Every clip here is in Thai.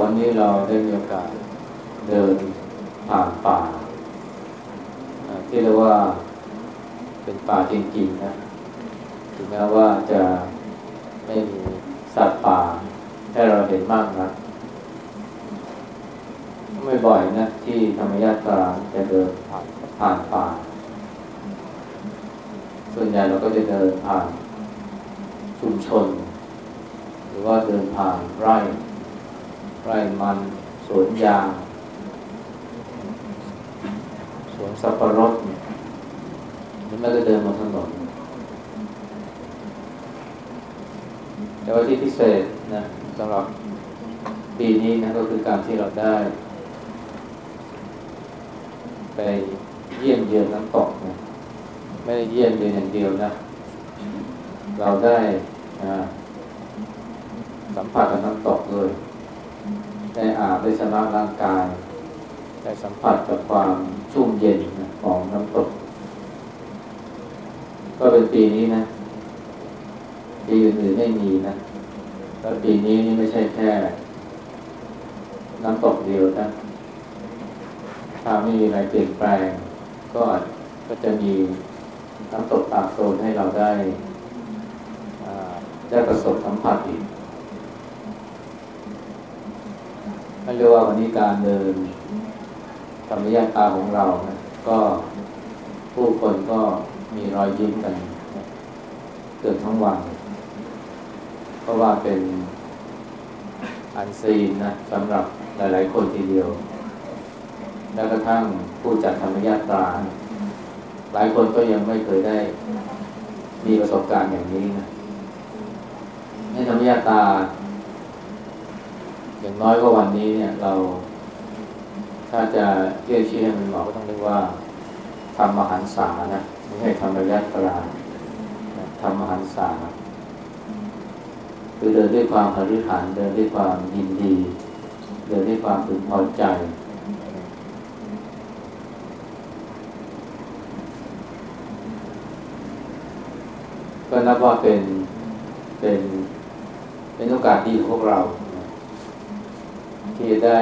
วันนี้เราได้มีโอกาสเดินผ่านป่า ที่เรียกว่าเป็นป่าจริงๆนะถึงแม้ว่าจะไม่มีสัตว์ป่าให้เราเห็นมากนะไม่บ่อยนะที่ธรรมยาตราจะเดินผ่านผ่านป่า ส่วนใหญ่เราก็จะเดินผ่านชุมชน หรือว่าเดินผ่านไร่ ไร่มันสวนยาง สวนสับปะรดเนี่ยหรือไม่ก็เดินบนถนนแต่ว่าที่พิเศษนะสำหรับปีนี้นะก็คือการที่เราได้ ไปเยี่ยมเยือนน้ำตกนะไม่ได้เยี่ยมเยือนอย่างเดียวนะ เราได้สัมผัสกับน้ำตกเลย ได้อาบได้ชำระร่างกาย ได้สัมผัสกับความชุ่มเย็นของน้ำตก ก็เป็นปีนี้นะ ปีอื่นๆไม่มีนะแล้วปีนี้นี่ไม่ใช่แค่ น้ำตกเดียวนะถ้าไม่มีอะไรเปลี่ยนแปลง ก็อาจก็จะมีน้ำตกตากโซนให้เราได้ได้ประสบสัมผัสอีก นั่นเรียกว่าวันนี้การเดินธรรมยาตาของเรานะก็ผู้คนก็มีรอยยิ้มกันเกือบทั้งวัน เพราะว่าเป็นอันซีนนะสำหรับหลายๆคนทีเดียว แล้วกระทั่งผู้จัดธรรมยาตรา หลายคนก็ยังไม่เคยได้มีประสบการณ์อย่างนี้นะในธรรมยาตรา อย่างน้อยก็วันนี้เนี่ยเรา ถ้าจะเรียกชื่อให้มันเหมาะก็ต้องเรียกว่าธรรมหันษานะไม่ใช่ธรรมยาตราธรรมหันษาคือเดินด้วยความหฤหันเดินด้วยความยินดี เดินด้วยความพึงพอใจก็นับว่าเป็นเป็นเป็นโอกาสดีของพวกเรา ที่ได้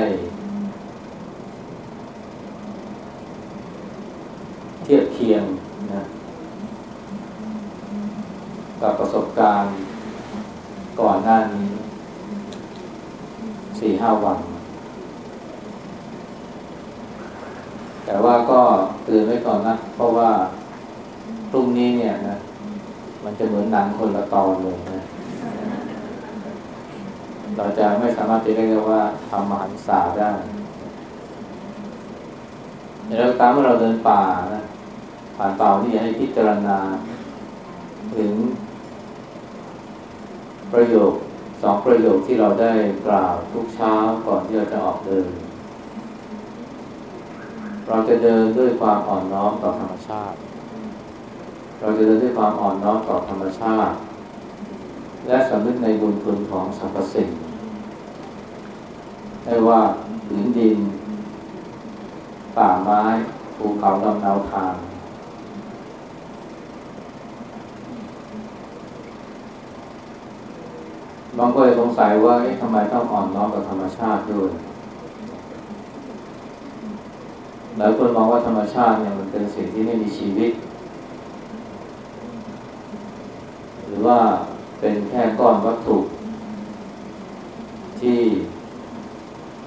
เทียบเคียงนะกับประสบการณ์ก่อนหน้านี้สี่ห้าวัน แต่ว่าก็เตือนไว้ก่อนนะ เพราะว่าพรุ่งนี้เนี่ยนะ มันจะเหมือนหนังคนละตอนเลยนะ เราจะไม่สามารถจะเรียกว่าทำมหันษาได้แต่เราตามเมื่อเราเดินป่านะผ่านป่าที่ให้พิจารณา ถึง ประโยคสองประโยคที่เราได้กล่าวทุกเช้าก่อนที่เราจะออกเดิน เราจะเดินด้วยความอ่อนน้อมต่อธรรมชาติ เราจะเดินด้วยความอ่อนน้อมต่อธรรมชาติ และสำนึกในบุญคุณของสรรพสิ่งไม่ว่าผืนดิน ป่าไม้ภูเขาลำนาวทาง บางคนสงสัยว่าทำไมต้องอ่อนน้อมกับธรรมชาติด้วยหลายคนมองว่าธรรมชาติเนี่ยมันเป็นสิ่งที่ไม่มีชีวิต หรือว่า เป็นแค่ก้อนวัตถุ ที่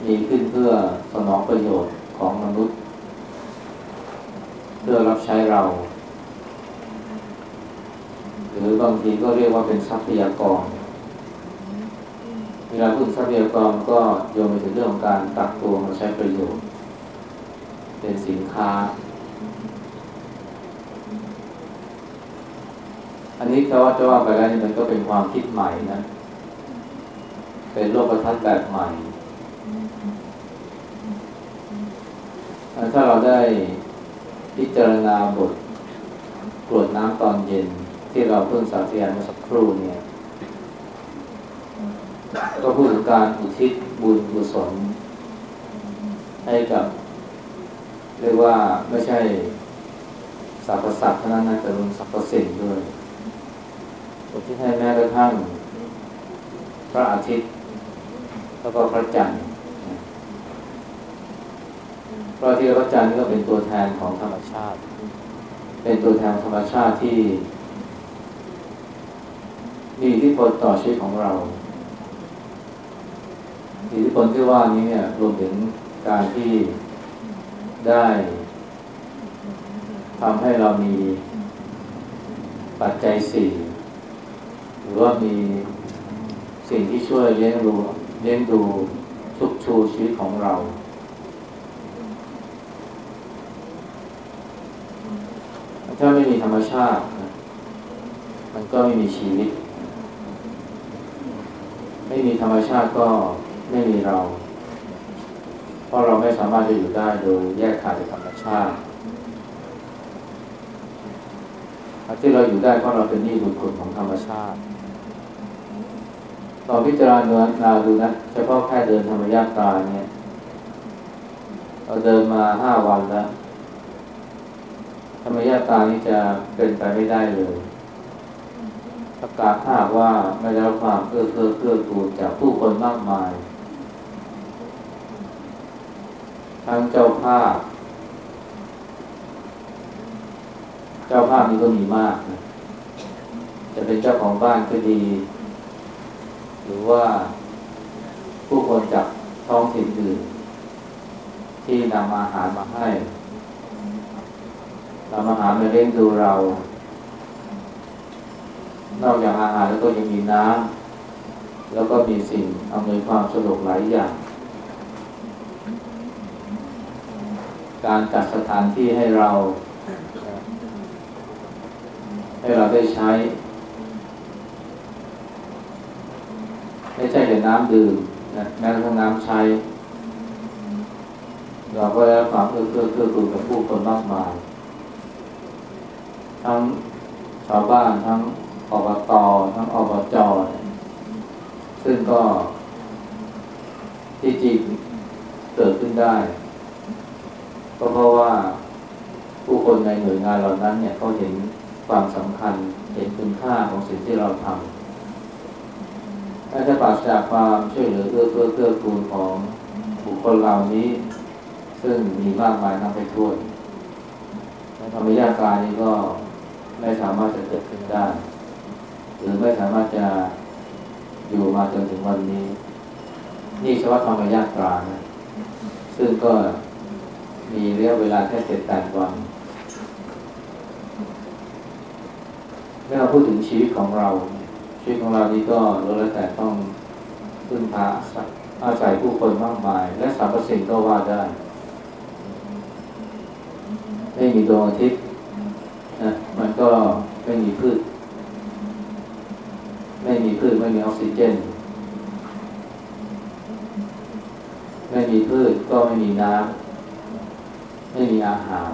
มีขึ้นเพื่อสนองประโยชน์ของมนุษย์ เพื่อรับใช้เรา หรือบางทีก็เรียกว่าเป็นทรัพยากร เวลาพูดทรัพยากรก็โยงไปถึงเรื่องของการตักตัวมาใช้ประโยชน์ เป็นสินค้า อันนี้จะว่าจะว่าไปแล้วนี่มันก็เป็นความคิดใหม่นะ เป็นโลกทัศน์แบบใหม่ ถ้าเราได้พิจารณาบทกรวดน้ำตอนเย็นที่เราเพิ่งสาธยายเมื่อสักครู่เนี่ย ก็พูดถึงการอุทิศบุญกุศลให้กับเรียกว่าไม่ใช่สรรพสัตว์เท่านั้นนะแต่รวมสรรพสิ่งด้วย อุทิศให้แม้กระทั่งพระอาทิตย์ แล้วก็พระจันทร์พระอาทิตย์และพระจันทร์นี่ก็เป็นตัวแทนของธรรมชาติ เป็นตัวแทนธรรมชาติที่ มีทธิพลต่อชีวิตของเราอิทธิพลที่ว่านี้เนี่ยรวมถึงการที่ได้ทำให้เรามีปัจจัยสี่ รือว่ามีสิ่งที่ช่วยเลี้ยงดูเลี้ยงดูชุกชูชีวิตของเรา ถ้าไม่มีธรรมชาติ มันก็ไม่มีชีวิต ไม่มีธรรมชาติก็ไม่มีเรา เพราะเราไม่สามารถจะอยู่ได้โดยแยกขาดจากธรรมชาติที่เราอยู่ได้เพราะเราเป็นหนี้บุญคุณของธรรมชาติ ตอนพิจารณาดูนะเฉพาะแค่เดินธรรมยาตราเนี่ยเราเดินมาห้าวันแล้วธรรมยาตานี่จะเป็นไปไม่ได้เลยประกาศหาว่าไม่ได้รับความเอื้อเฟื้อเกื้อกูลจากผู้คนมากมาย ทั้งเจ้าภาพ เจ้าภาพนี้ก็มีมากนะจะเป็นเจ้าของบ้านก็ดี หรือว่าผู้คนจากท้องถิ่นอื่น ที่นำอาหารมาให้นำอาหารมาเลี้ยงดูเรา นอกจากอาหารแล้วก็ยังมีน้ำแล้วก็มีสิ่งอำนวยความสะดวกหลายอย่าง การจัดสถานที่ให้เรา ให้เราได้ใช้ ไม่ใช่แต่น้ำดื่มนะแม้กระทั่งน้ำใช้ เราก็ได้ความเอื้อเฟื้อเกื้อกูลกับผู้คนมากมาย ทั้งชาวบ้านทั้งอบตทั้งอบจซึ่งก็ที่จริงเกิดขึ้นได้ก็เพราะว่าผู้คนในหน่วยงานเหล่านั้นเนี่ยเขาเห็นความสำคัญเห็นคุณค่าของสิ่งที่เราทำ ถ้าจะปราศจากความช่วยเหลือเอื้อเฟื้อเกื้อกูลของบุคคลเหล่านี้ ซึ่งมีมากมายนับไปทั่วธรรมยาการนี้ก็ไม่สามารถจะเกิดขึ้นได้ หรือไม่สามารถจะอยู่มาจนถึงวันนี้ นี่เฉพาะธรรมยาตรานะซึ่งก็มีระยะเวลาแค่เจ็ดแปดวันเมื่อเราพูดถึงชีวิตของเรา ชีวิตของเรานี้ก็ล้วนแล้วแต่ต้องพึ่งพาอาศัยผู้คนมากมาย และสรรพสิ่งก็ว่าได้ ไม่มีดวงอาทิตย์นะมันก็ไม่มีพืช ไม่มีพืชไม่มีออกซิเจน ไม่มีพืชก็ไม่มีน้ำไม่มีอาหาร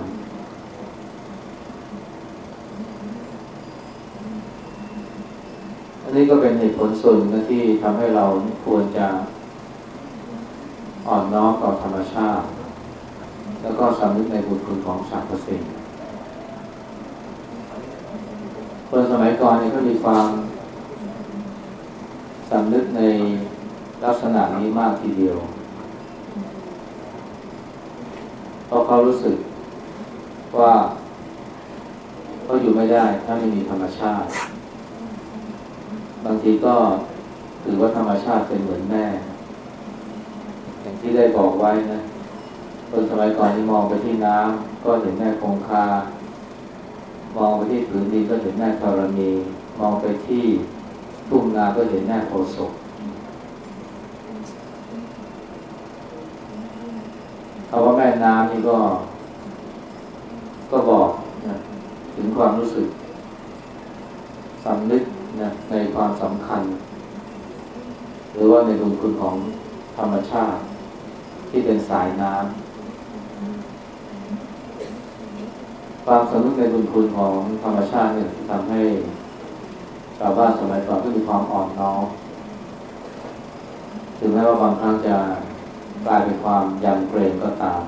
อั นนี้ก็เป็นเหตุผลส่วนนะที่ทำให้เราควรจะอ่อนน้อมต่อธรรมชาติ แล้วก็สำนึกในบุญคุณของสรรพสิ่งคนสมัยก่อนเนี่ยก็มีความสำนึกในลักษณะนี้มากทีเดียวเพราะเขารู้สึกว่าเขาอยู่ไม่ได้ถ้าไม่มีธรรมชาติ บางทีก็ถือว่าธรรมชาติเป็นเหมือนแม่ อย่างที่ได้บอกไว้นะคนสมัยก่อนที่มองไปที่น้ำก็เห็นแม่คงคา มองไปที่ผืนดินก็เห็นแม่ธรณี มองไปที่ทุ่งนาก็เห็นแม่โพศกคำว่าแม่น้ำนี่ก็ ก็บอกนะถึงความรู้สึกสำนึก นะในความสำคัญ หรือว่าในบุญคุณของธรรมชาติ ที่เป็นสายน้ำความสำนึกในบุญคุณของธรรมชาติเนี่ยทำให้ชาวบ้านสมัยก่อนก็มีความอ่อนน้อมถึงแม้ว่าบางครั้งจะกลายเป็นความยำเกรงก็ตาม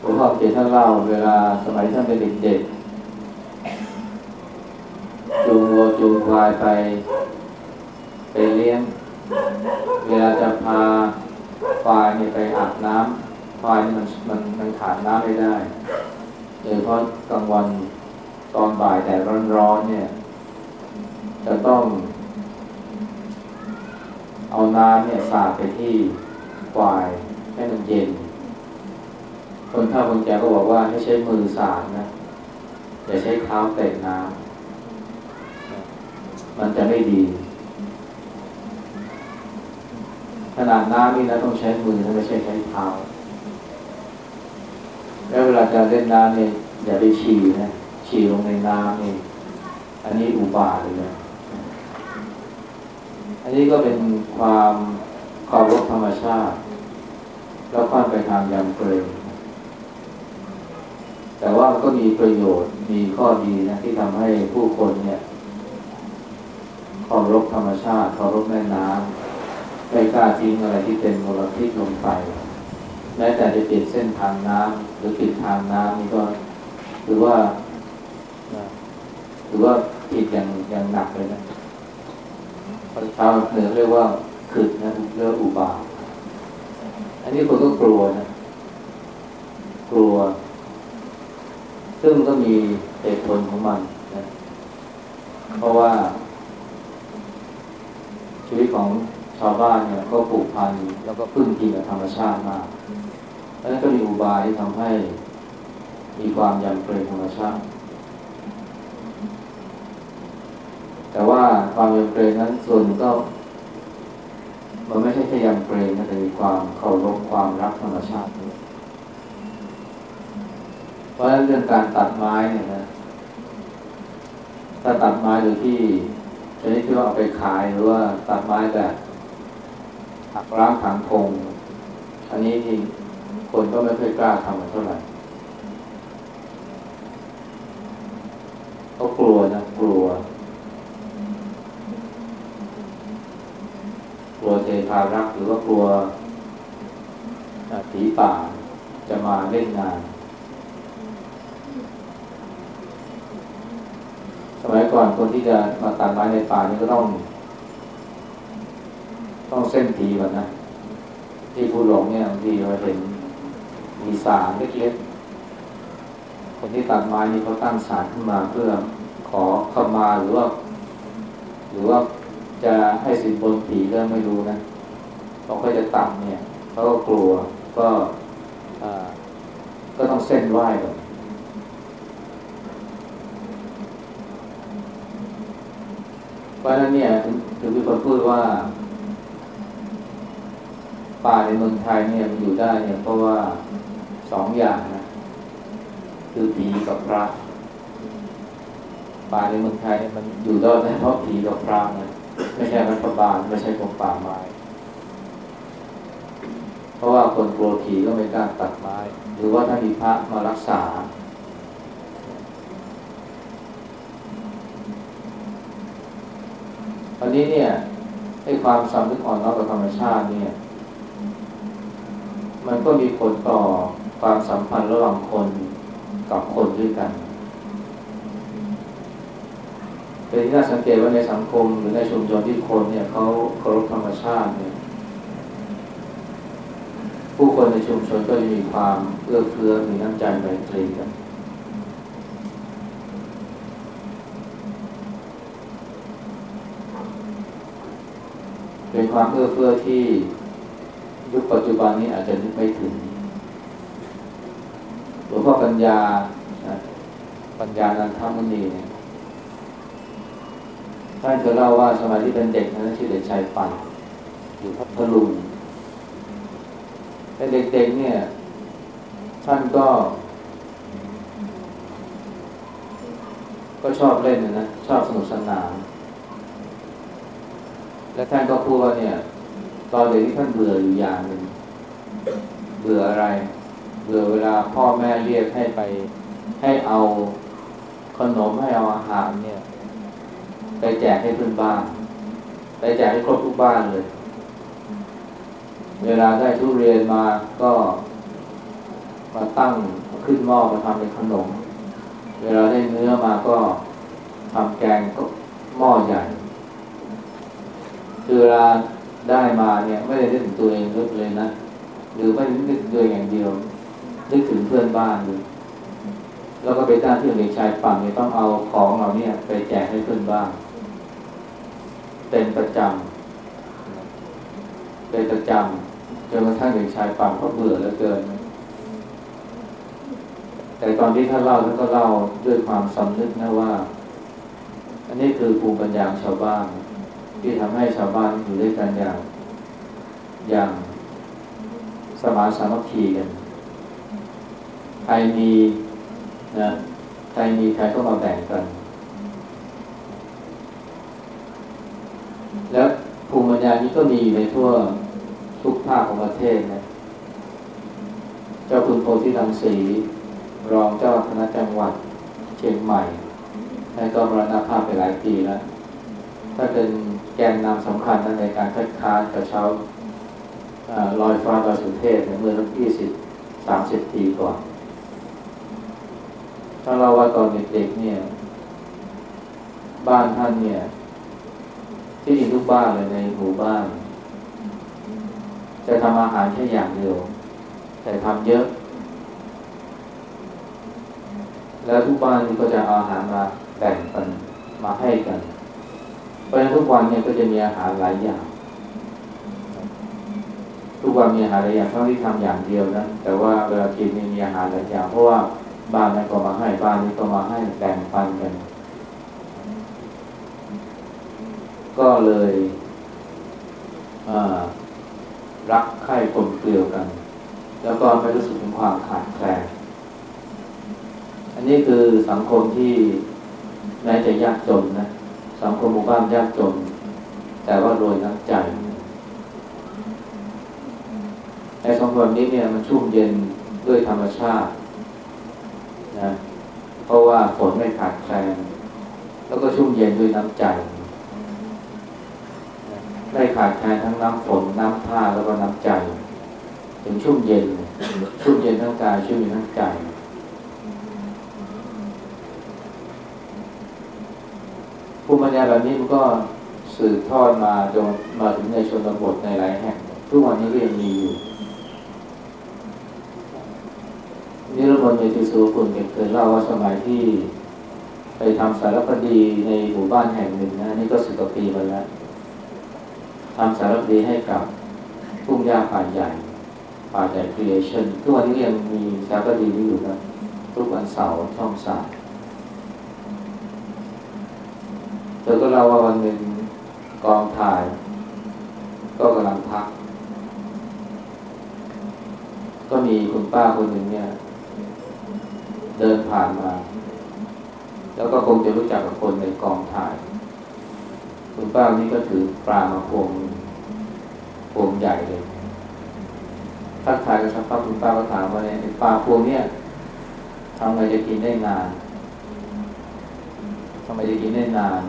ผมพ่อเจท่านเล่า เวลาสมัยท่านเป็นเด็กๆ จูงวัวจูงควายไป ไปเลี้ยง เวลาจะพาควายเนี่ยไปอาบน้ำควายมันมันมันขาดน้ำไม่ได้โดยเฉพาะกลางวันตอนบ่ายแดดร้อนๆเนี่ย จะต้อง เอาน้ำเนี่ยสาดไปที่ควายให้มันเย็น คนเฒ่าคนแก่ก็บอกว่าให้ใช้มือสาดนะอย่าใช้เท้าเตะน้ำ มันจะไม่ดีขนาดน้ำนี่นะต้องใช้มือนะไม่ใช่ใช้เท้าแล้วเวลาจะเล่นน้ำเนี่ยอย่าไปฉี่นะฉี่ลงในน้ำนี่อันนี้อุบาทเลยนะอันนี้ก็เป็นความเคารพธรรมชาติ แล้วค่อนไปทางยำเกรงแต่ว่ามันก็มีประโยชน์มีข้อดีนะที่ทำให้ผู้คนเนี่ย เคารพธรรมชาติเคารพแม่น้ำไม่กล้าทิ้งอะไรที่เป็นมลพิษลงไปแม้แต่จะเปลี่ยนเส้นทางน้ำหรือปิดทางน้ำนี่ก็หรือว่าหรือว่าผิดอย่างอย่างหนักเลยนะชาวเหนือเรียกว่าขึ้นนะเรียกอุบาทอันนี้คนก็กลัวนะ กลัว ซึ่งก็มีเหตุผลของมันนะเพราะว่า ชีวิตของชาวบ้านเนี่ยก็ปลูกพันธุ์แล้วก็พึ่งพิงกับธรรมชาติมากเพราะนั้นก็มีอุบายที่ทำให้มีความยำเกรงธรรมชาติ แต่ว่าความยำเกรงนั้นส่วนก็ มันไม่ใช่แค่ยำเกรงนะแต่มีความเคารพความรักธรรมชาติเพราะฉะนั้นเรื่องการตัดไม้เนี่ยนะถ้าตัดไม้โดยที่ ชนิดที่ว่าเอาไปขายหรือว่าตัดไม้แบบหักล้างถังพง อันนี้ที่คนก็ไม่เคยกล้าทำกันเท่าไหร่ก็กลัวนะกลัว กลัวเทพารักหรือว่ากลัวผีป่าจะมาเล่นงาน ส มัยก่อนคนที่จะมาตัดไม้ในป่านี่ก็ต้อง ต้องเส้นผีก่อนนะ ที่ผู้หลงเนี่ยบางทีเราเห็นมีสารเล็กๆคนที่ตัดไม้นี่เขาตั้งสารขึ้นมาเพื่อขอเข้ามาหรือว่า หรือว่าจะให้สินบนผีก็ไม่รู้นะพอเขาจะตัดเนี่ยเขาก็กลัวก็ก็ต้องเส้นไหว้ก่อนเพ ราะนั้นเนี่ยถึงมีคนพูดว่า ป่าในเมืองไทยเนี่ยมันอยู่ได้เนี่ยเพราะว่าสองอย่างนะคือผีกับพระ ป่าในเมืองไทยเนี่ยมันอยู่ได้เพราะผีกับพระนะไม่ใช่รัฐบาลไม่ใช่กรมป่าไม้เพราะว่าคนกลัวผีก็ไม่กล้าตัดไม้ หรือว่าถ้ามีพระมารักษา ตอนนี้เนี่ยให้ความสำนึกอ่อนน้อมกับธรรมชาติเนี่ย มันก็มีผลต่อความสัมพันธ์ระหว่างคนกับคนด้วยกันเป็นที่น่าสังเกตว่าในสังคมหรือในชุมชนที่คนเนี่ยเขาเคารพธรรมชาติเนี่ย ผู้คนในชุมชนก็จะมีความเอื้อเฟื้อมีน้ำใจไมตรีกัน เป็น ความเอื้อเฟื้อที่ยุคปัจจุบันนี้อาจจะนึกไม่ถึงหลวงพ่อปัญญา ปัญญานันทมุนีเนี่ยท่านเคยเล่าว่าสมัยที่เป็นเด็กนั้นชื่อเด็กชายปันอยู่พัทลุงแต่เด็กๆเนี่ย ท่านก็ ก็ชอบเล่นนะ ชอบสนุกสนาน และท่านก็พูดว่าเนี่ย ตอนเด็กที่ท่านเบื่ออยู่อย่างหนึ่งเบื่ออะไร เบื่อเวลาพ่อแม่เรียกให้ไป ให้เอาขนมให้เอาอาหารเนี่ย ไปแจกให้เพื่อนบ้าน ไปแจกให้ครบทุกบ้านเลย เวลาได้ทุเรียนมาก็มาตั้งขึ้นหม้อมาทำเป็นขนม เวลาได้เนื้อมาก็ทำแกงก็หม้อใหญ่ คือเวลาได้มาเนี่ย ไม่ได้นึกถึงตัวเองเลยนะหรือไม่ได้นึกถึงตัวเองอย่างเดียวนึกถึงเพื่อนบ้านเลยแล้วก็ไปจ้างที่เด็กชายฝั่งเนี่ยต้องเอาของเราเนี่ย ไปแจกให้เพื่อนบ้านเป็นประจำเป็นประจำจนกระทั่งเด็กชายฝั่งก็เบื่อเหลือเกิน แต่ตอนที่ท่านเล่าท่านก็เล่าด้วยความสำนึกนะว่า อันนี้คือภูมิปัญญาชาวบ้าน ที่ทำให้ชาวบ้านอยู่ด้วยกันอย่าง อย่างสมานสามัคคีกัน ใครมีนะใครมีใครก็มาแบ่งกัน แล้วภูมิปัญญานี้ก็มีในทั่วทุกภาคของประเทศนะเจ้าคุณโพธิรังสีรองเจ้าคณะจังหวัดเชียงใหม่ท่านก็มรณภาพไปหลายปีแล้ว ถ้าเป็น แกนนำสำคัญในการคัดค้านกระเช้าลอยฟ้าลอยสุเทพในเมื่อยี่สิบสามสิบปีก่อนถ้าเราว่าตอนเด็กๆเนี่ย บ้านท่านเนี่ย ที่ดินทุกบ้านเลยในหมู่บ้าน จะทำอาหารแค่อย่างเดียว แต่ทำเยอะ แล้วทุกบ้านก็จะเอาอาหารมาแบ่งกันมาให้กัน เพราะฉะนั้นทุกวันเนี่ยก็จะมีอาหารหลายอย่าง ทุกวันมีอาหารหลายอย่างทั้งที่ทำอย่างเดียวนะ แต่ว่าเวลากินมีอาหารหลายอย่าง เพราะว่าบ้านนั้นก็มาให้บ้านนี้ก็มาให้แบ่งปันกัน ก็เลยรักใคร่กลมเกลียวกัน แล้วก็ไม่รู้สึกถึงความขาดแคลนอันนี้คือสังคมที่แม้จะยากจนนะ สังคมหมู่บ้านยากจน แต่ว่ารวยน้ำใจในสังคมนี้เนี่ยมันชุ่มเย็นด้วยธรรมชาตินะเพราะว่าฝนไม่ขาดแคลนแล้วก็ชุ่มเย็นด้วยน้ำใจ ได้ขาดแคลนทั้งน้ำฝนน้ำผ้าแล้วก็น้ำใจ ถึงชุ่มเย็น ชุ่มเย็นทั้งกายชุ่มเย็นทั้งใจ ภูมิปัญญาแบบนี้มันก็สืบทอดมาจนมาถึงในชนบทในหลายแห่งทุกวันนี้ก็ยังมีอยู่นิรมนเมติสูคุณเคยเล่าว่าสมัยที่ ไปทำสารคดีในหมู่บ้านแห่งหนึ่งนะนี่ก็สิบกว่าปีมาแล้วทำสารคดีให้กับทุ่งหญ้าป่าใหญ่ป่าใหญ่ครีเอชั่นทุกวันนี้ยังมีสารคดีนี้อยู่นะทุกวันเสาร์ช่องสามเธอก็เล่าว่าวันหนึ่งกองถ่าย ก็กำลังพัก ก็มีคุณป้าคนหนึ่งเนี่ย เดินผ่านมา แล้วก็คงจะรู้จักกับคนในกองถ่าย คุณป้านี่ก็ถือปลามาพวงพวงใหญ่เลยทักทายกันสักพักคุณป้าก็ถามว่าเนี่ยปลาพวงเนี่ยทำไงจะกินได้นานทำไมจะกินได้นาน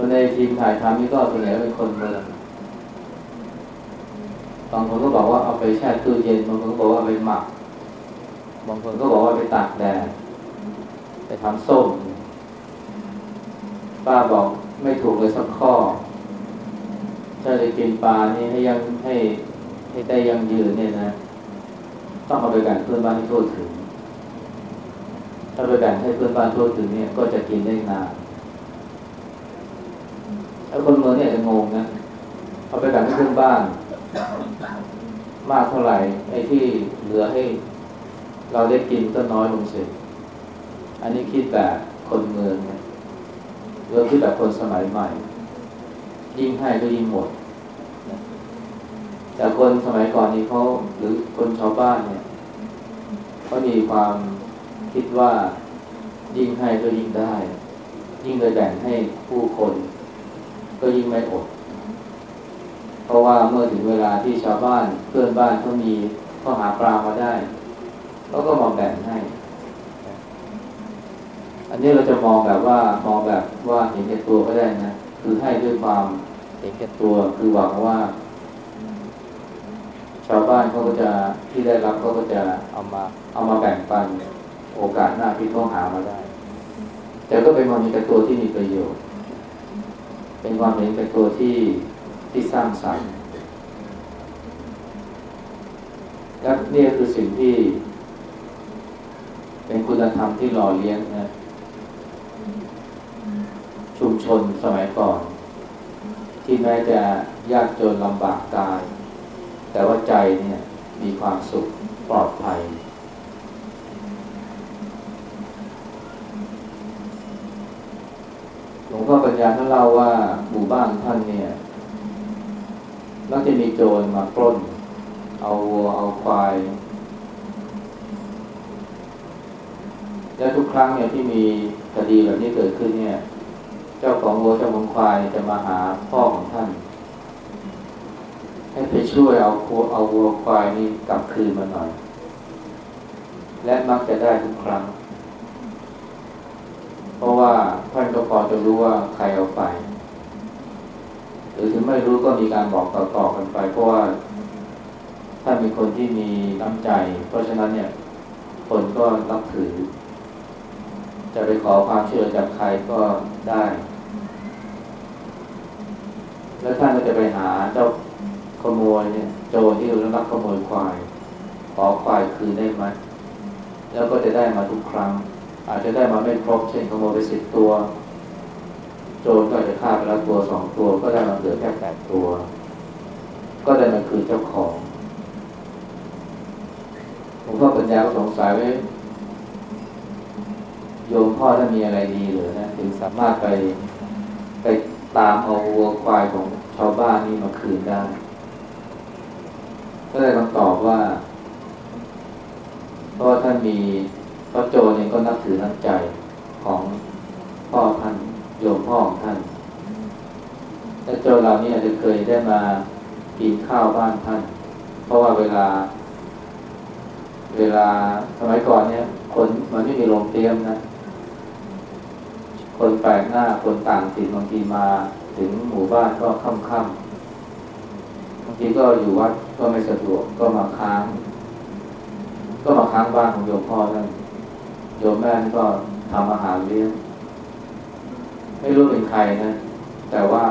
คนในทีมถ่ายทำนี่ก็ส่วนใหญ่เป็นคนเมืองบางคนก็บอกว่าเอาไปแช่ตู้เย็น บางคนก็บอกว่าไปหมัก บางคนก็บอกว่าไปตากแดด ไปทำส้ม ป้าบอกไม่ถูกเลยสักข้อ ถ้าจะกินปลานี่ให้ยังให้ให้ได้ยังยืนเนี่ยนะ ต้องเอาไปแบ่งเพื่อนบ้านที่ทั่วถึง ถ้าไปแบ่งให้เพื่อนบ้านทั่วถึงเนี่ยก็จะกินได้นาน แล้วคนเมืองเนี่ยจะงงนะเอาไปแบ่งให้เพื่อนบ้าน มากเท่าไหร่ไอ้ที่เหลือให้เราได้กินก็น้อยลงเสียอันนี้คิดแบบคนเมืองเนี่ยเรื่องคิดแบบคนสมัยใหม่ ยิ่งให้ก็ยิ่งหมดแต่คนสมัยก่อนนี้เขาหรือคนชาวบ้านเนี่ยเขามีความคิดว่ายิ่งให้ก็ยิ่งได้ ยิ่งเลยแบ่งให้ผู้คน ก็ยิ่งไม่อด เพราะว่าเมื่อถึงเวลาที่ชาวบ้านเพื่อนบ้านเขามีเขาหาปลามาได้เขาก็มาแบ่งให้ อันนี้เราจะมองแบบว่ามองแบบว่าเห็นแก่ตัวก็ได้นะคือให้ด้วยความเห็นแก่ตัวคือหวังว่า ชาวบ้านเขาก็จะที่ได้รับเขาก็จะเอามา เอามาแบ่งปันโอกาสหน้าที่เขาหามาได้ แต่ก็เป็นมองเห็นแก่ตัวที่มีประโยชน์ เป็นความเห็นเป็นตัวที่ที่สร้างสรรค์และนี่คือสิ่งที่ เป็นคุณธรรมที่หล่อเลี้ยงนะชุมชนสมัยก่อน ที่แม้จะยากจนลำบากกาย แต่ว่าใจเนี่ยมีความสุขปลอดภัย หลวงพ่อปัญญาท่านเล่าว่าหมู่บ้านท่านเนี่ยมักจะมีโจรมาปล้น เอาวัวเอาควาย และทุกครั้งเนี่ยที่มีคดีแบบนี้เกิดขึ้นเนี่ย เจ้าของวัวเจ้าของควายจะมาหาพ่อของท่าน ให้ไปช่วยเอาวัวเอาวัวควายนี้กลับคืนมาหน่อย และมักจะได้ทุกครั้ง เพราะว่าท่านก็พอจะรู้ว่าใครเอาไป หรือถึงไม่รู้ก็มีการบอกต่อๆกันไป เพราะว่าท่านเป็นคนที่มีน้ำใจ เพราะฉะนั้นเนี่ย คนก็รับถือ จะไปขอความช่วยเหลือจากใครก็ได้ แล้วท่านก็จะไปหาเจ้าขโมยเนี่ยโจรที่รักขโมยควาย ขอควายคืนได้ไหมแล้วก็จะได้มาทุกครั้ง อาจจะได้มาไม่ครบเช่นขโมยไปสิบตัว โจรก็จจะฆ่าไปแล้วตัวสองตัวก็ได้มาเหลือแค่แปดตัว ก็ได้มาคืนเจ้าของผมก็ปัญญาก็สงสัยว่าโยมพ่อถ้ามีอะไรดีหรือนะถึงสามารถไปไปตามเอาวัวควายของชาวบ้านนี่มาคืนได้ ก็ได้คำตอบว่า เพราะท่านมี พระโจเนี่ยก็นับถือน้ำใจของพ่อท่านโยมพ่อของท่านและโจเรานี่อาจจะเคยได้มากินข้าวบ้านท่าน เพราะว่าเวลา เวลาสมัยก่อนเนี่ย คนมันไม่มีโรงเตรียมนะ คนแปลกหน้าคนต่างถิ่นบางทีมาถึงหมู่บ้านก็ค่ำๆบางทีก็อยู่วัดก็ไม่สะดวกก็มาค้าง ก็มาค้างบ้านของโยมพ่อท่าน โยมแม่ก็ทำอาหารเลี้ยงไม่รู้เป็นใครนะ แต่ว่า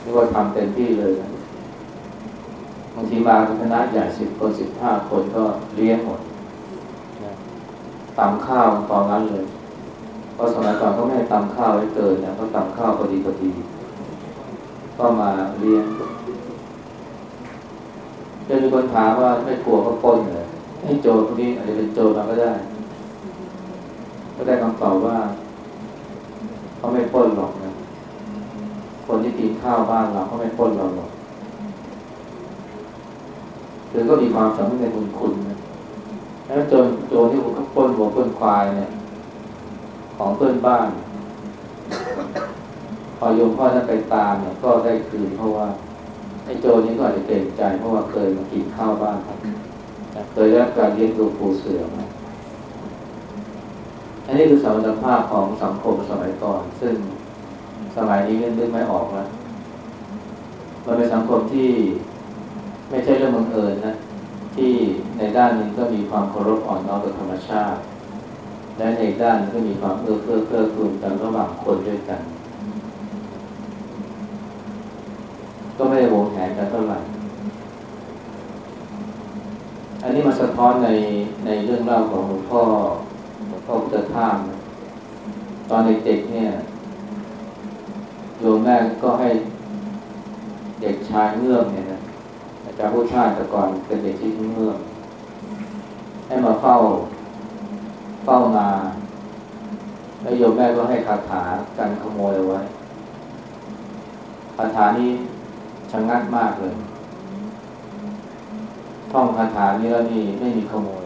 ที่ว่าทำเต็มที่เลยนะบางทีมาคณะใหญ่สิบคนสิบห้าคนก็เลี้ยงหมดตำข้าวตอนนั้นเลยเพราะสมัยก่อนเขาไม่ตำข้าวไว้เกินนะเขาตำข้าวพอดีพอดี ก็มาเลี้ยงจะมีคนถามว่าไม่กลัวเขาป้นเลย ให้โจรพวกนี้อาจจะเป็นโจรมาก็ได้ ก็ได้คำตอบว่า เขาไม่ป้นหรอกนะ คนที่กินข้าวบ้านเราเขาไม่ป้นเราหรอกคือก็มีความสำคัญในบุญคุณนะแล้วโจรโจรที่เขาป้นหัวป้นควายเนี่ย ของเพื่อนบ้าน พอโยมพ่อท่านไปตามเนี่ยก็ได้คืนเพราะว่าไอ้โจรนี้ก็อาจจะเกรงใจเพราะว่าเคยมากินข้าวบ้านครับ ยได้รับการเลี้ยงดูปูเสือมาอันนี้คือสมรรถภาพของสังคมสมัยก่อน ซึ่งสมัยนี้เล่นเรื่องไม่ออกแล้วมันเป็นสังคมที่ไม่ใช่เรื่องบังเอิญนะ ที่ในด้านนึงก็มีความเคารพอ่อนน้อมต่อธรรมชาติ และในด้านนึงก็มีความเอื้อเฟื้อเกื้อกูลกันระหว่างคนด้วยกัน ก็ไม่ได้วงแหนกันเท่าไหร่ อันนี้มาสะท้อนในในเรื่องเล่าของหลวงพ่อหลวงพ่อพุทธทาสตอนเด็กๆเนี่ยโยมแม่ก็ให้เด็กชายเงื่อมเนี่ยนะอาจารย์ผู้ชาติแต่ก่อนเป็นเด็กที่เงื่อมให้มาเฝ้าเฝ้านาแล้วโยมแม่ก็ให้คาถากันขโมยเอาไว้คาถานี้ชะงัดมากเลย ท่องคาถานี้แล้วนี่ไม่มีขโมย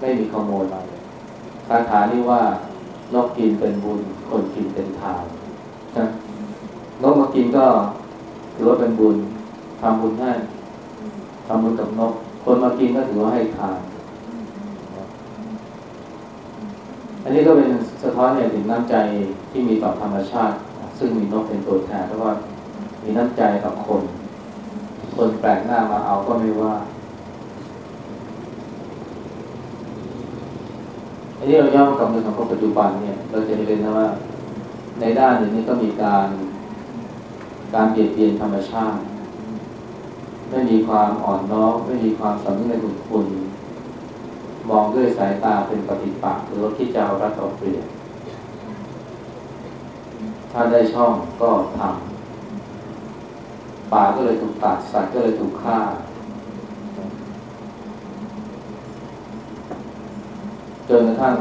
ไม่มีขโมยมาเลยคาถานี้ว่านกกินเป็นบุญ คนกินเป็นทานนะนกมากินก็ถือว่าเป็นบุญทำบุญให้ทำบุญกับนก คนมากินก็ถือว่าให้ทาน อันนี้ก็เป็นสะท้อนเนี่ยถึงน้ำใจที่มีต่อธรรมชาติ ซึ่งมีนกเป็นตัวแทนเพราะว่ามีน้ำใจกับคน คนแปลกหน้ามาเอาก็ไม่ว่าอั นี้เราย้อนกลับมาสังคมปัจจุบันเนี่ย เราจะเห็นนะว่าในด้านหนึ่งนี่ก็มีการการเบียดเบียนธรรมชาติ ไม่มีความอ่อนน้อมไม่มีความสำนึกในบุญคุณ มองด้วยสายตาเป็นปฏิปักษ์หรือว่าคิดจะเอารัดเอาเปรียบถ้าได้ช่องก็ทำป่าก็เลยถูกตัดสัตว์ก็เลยถูกฆ่า จ นกระทั่ง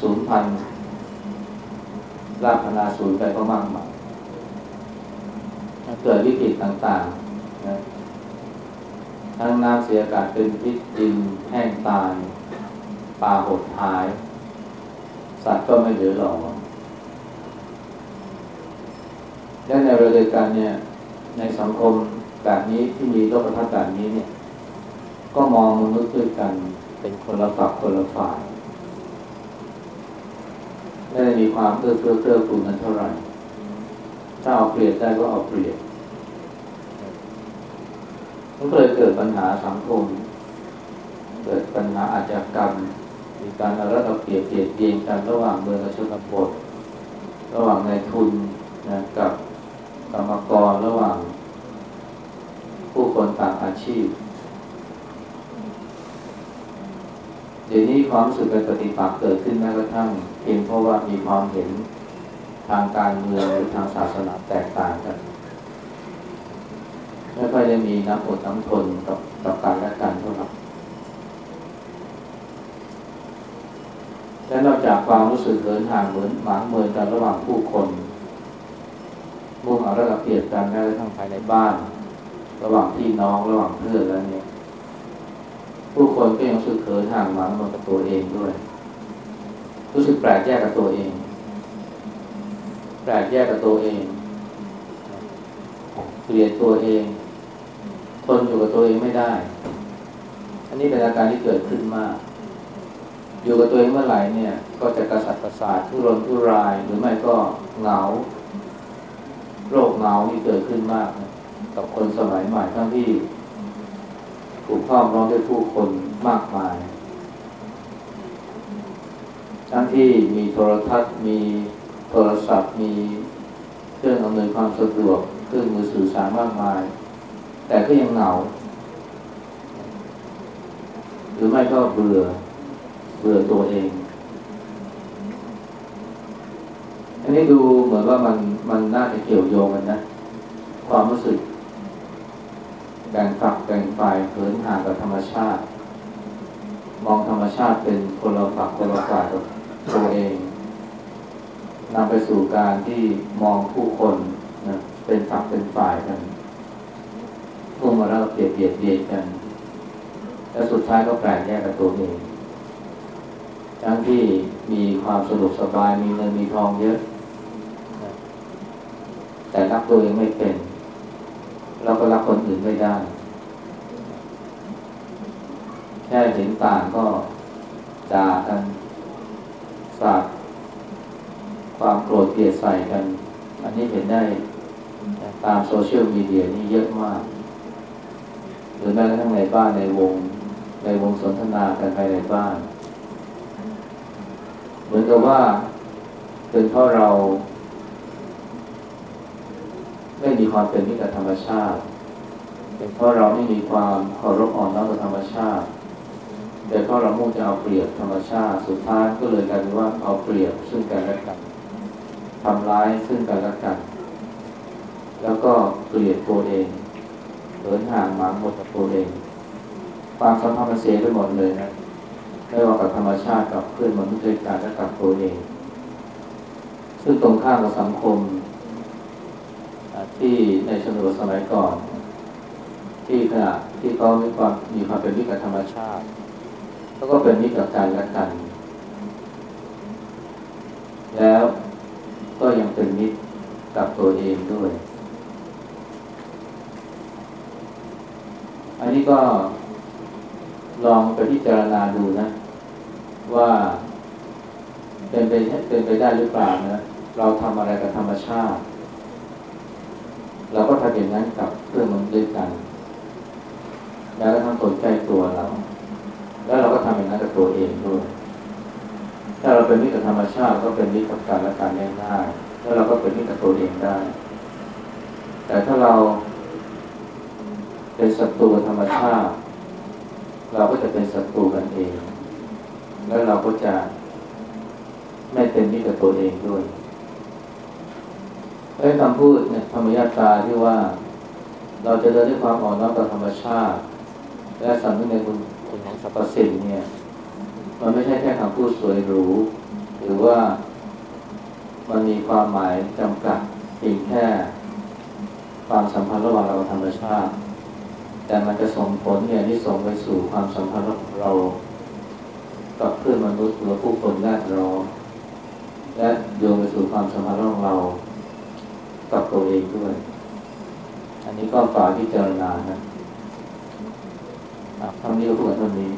ศูนย์พันธุ์รากพนาศูนย์ไปก็มากมายเกิดวิกฤตต่างๆนะทั้งน้ำเสียอากาศเป็นพิษดินแห้งตายป่าหดหาย สัตว์ก็ไม่เหลือหลอและในเวลาเดียวกันเนี่ย ในสังคมแบบนี้ที่มีโลกทัศน์แบบนี้เนี่ย ก็มองมนุษย์ด้วยกันเป็นคนละฝักคนละฝ่าย ไม่ได้มีความเอื้อเฟื้อเกื้อกูลกันเท่าไหร่ ถ้าเอาเปรียบได้ก็เอาเปรียบมันก็เลยเกิดปัญหาสังคม เกิดปัญหาอาชญากรรม มีการเอารัดเอาเปรียบเปรียบเทียงกันระหว่างเมืองกับชนบทระหว่างนายทุนนะกับกรรมกรระหว่างผู้คนต่างอาชีพ ดี๋ยวนี้ความรู้สึกเป็นปฏิปักษ์เกิดขึ้นแม้กระทั่งเพียงเพราะว่ามีความเห็นทางการเมืองหรือทางศาสนาแตกต่างกันไม่ค่อยได้มีน้ำอดน้ำทนกับกับการและกันเท่าไหร่และนอกจากความรู้สึกเหินห่างเหมือนหมางเมินกันระหว่างผู้คนมุ่งเอาระดับเปรียบกันแม้กระทั่งภายในบ้าน ระหว่างพี่น้องระหว่างเพื่อนแล้วเนี่ย ผู้คนก็ยังรู้สึกเหินห่างหมางเมินกับตัวเองด้วย รู้สึกแปลกแยกกับตัวเอง แปลกแยกกับตัวเองเกลียดตัวเองทนอยู่กับตัวเองไม่ได้ อันนี้เป็นอาการที่เกิดขึ้นมาก อยู่กับตัวเองเมื่อไหร่เนี่ย ก็จะกระสับกระส่ายทุรนทุรายหรือไม่ก็เหงา โรคเหงาที่เกิดขึ้นมาก กับคนสมัยใหม่ทั้งที่ ถูกครอบร้องด้วยผู้คนมากมาย ทั้งที่มีโทรทัศน์ มีโทรศัพท์ มีเครื่องอำนวยความสะดวก เครื่องมือสื่อสารมากมาย แต่ก็ยังเหงา หรือไม่ก็เบื่อ เบื่อตัวเอง อันนี้ดูเหมือนว่ามันมันน่าจะเกี่ยวโยงกันนะ ความรู้สึก แบ่งฝักแบ่งฝ่ายเหินห่างกับธรรมชาติ มองธรรมชาติเป็นคนละฝักคนละฝ่ายกับตัวเองนำไปสู่การที่มองผู้คนนะเป็นฝักเป็นฝ่ายกันพุ่งมาแล้วเปรียบเบียดเบียนกัน แล้วสุดท้ายก็แปลกแยกกับตัวเองทั้งที่มีความสะดวกสบายมีเงินมีทองเยอะ แต่รักตัวเองไม่เป็น เราก็รักคนอื่นไม่ได้ แค่เห็นต่างก็ด่ากันสาดความโกรธเกลียดใส่กัน อันนี้เห็นได้ตามโซเชียลมีเดียนี่เยอะมาก หรือแม้กระทั่งในบ้านในวง ในวงสนทนากันภายในบ้าน เหมือนกับว่าเป็นเพราะเรา ไม่มีความเป็นมิตรกับธรรมชาติ เพราะเราไม่มีความเคารพอ่อนน้อมกับธรรมชาติ แต่เพราะเรามุ่งจะเอาเปรียบธรรมชาติ สุดท้ายก็เลยกลายเป็นว่าเอาเปรียบซึ่งกันและกันทำร้ายซึ่งกันและกัน แล้วก็เกลียดตัวเองเหินห่างหมางหมดกับตัวเอง ความสัมพันธ์เสียไปหมดเลยนะไม่ว่ากับธรรมชาติกับเพื่อนมนุษย์ด้วยกันและกับตัวเอง ซึ่งตรงข้ามกับสังคม ที่ในชนบทสมัยก่อน ที่ขณะที่เขามีความมีความเป็นมิตรกับธรรมชาติแล้วก็เป็นมิตรกับกันและกัน แล้วก็ยังเป็นมิตรกับตัวเองด้วย อันนี้ก็ลองไปพิจารณาดูนะ ว่าเป็นไปเป็นไปได้หรือเปล่านะ เราทำอะไรกับธรรมชาติ เราก็ทำอย่างนั้นกับเพื่อนมนุษย์ด้วยกัน แล้วก็ทำคนใกล้ตัวเรา แล้วเราก็ทำอย่างนั้นกับตัวเองด้วย ถ้าเราเป็นมิตรกับธรรมชาติก็เป็นมิตรกับการและการง่ายๆแล้วเราก็เป็นมิตรกับตัวเองได้ แต่ถ้าเราเป็นศัตรูธรรมชาติ เราก็จะเป็นศัตรูกันเอง แล้วเราก็จะไม่เป็นมิตรกับตัวเองด้วย ไอ้คำพูดเนี่ยธรรมยาตาที่ว่า เราจะเดินด้วยความอ่อนน้อมต่อธรรมชาติ และสำนึกในคุณคุณของสรรพสิ่งเนี่ย มันไม่ใช่แค่คำพูดสวยหรู หรือว่ามันมีความหมายจำกัดเพียงแค่ความสัมพันธ์ระหว่างเรากับธรรมชาติ แต่มันจะส่งผลเนี่ยที่ส่งไปสู่ความสัมพันธ์ระหว่างเรา กับเพื่อนมนุษย์หรือผู้คนแวดล้อมและโยงไปสู่ความสัมพันธ์ระหว่างเรา กับตัวเองด้วย อันนี้ก็ฝากพิจารณานะอะคำนี้ก็พูดกันเท่านี้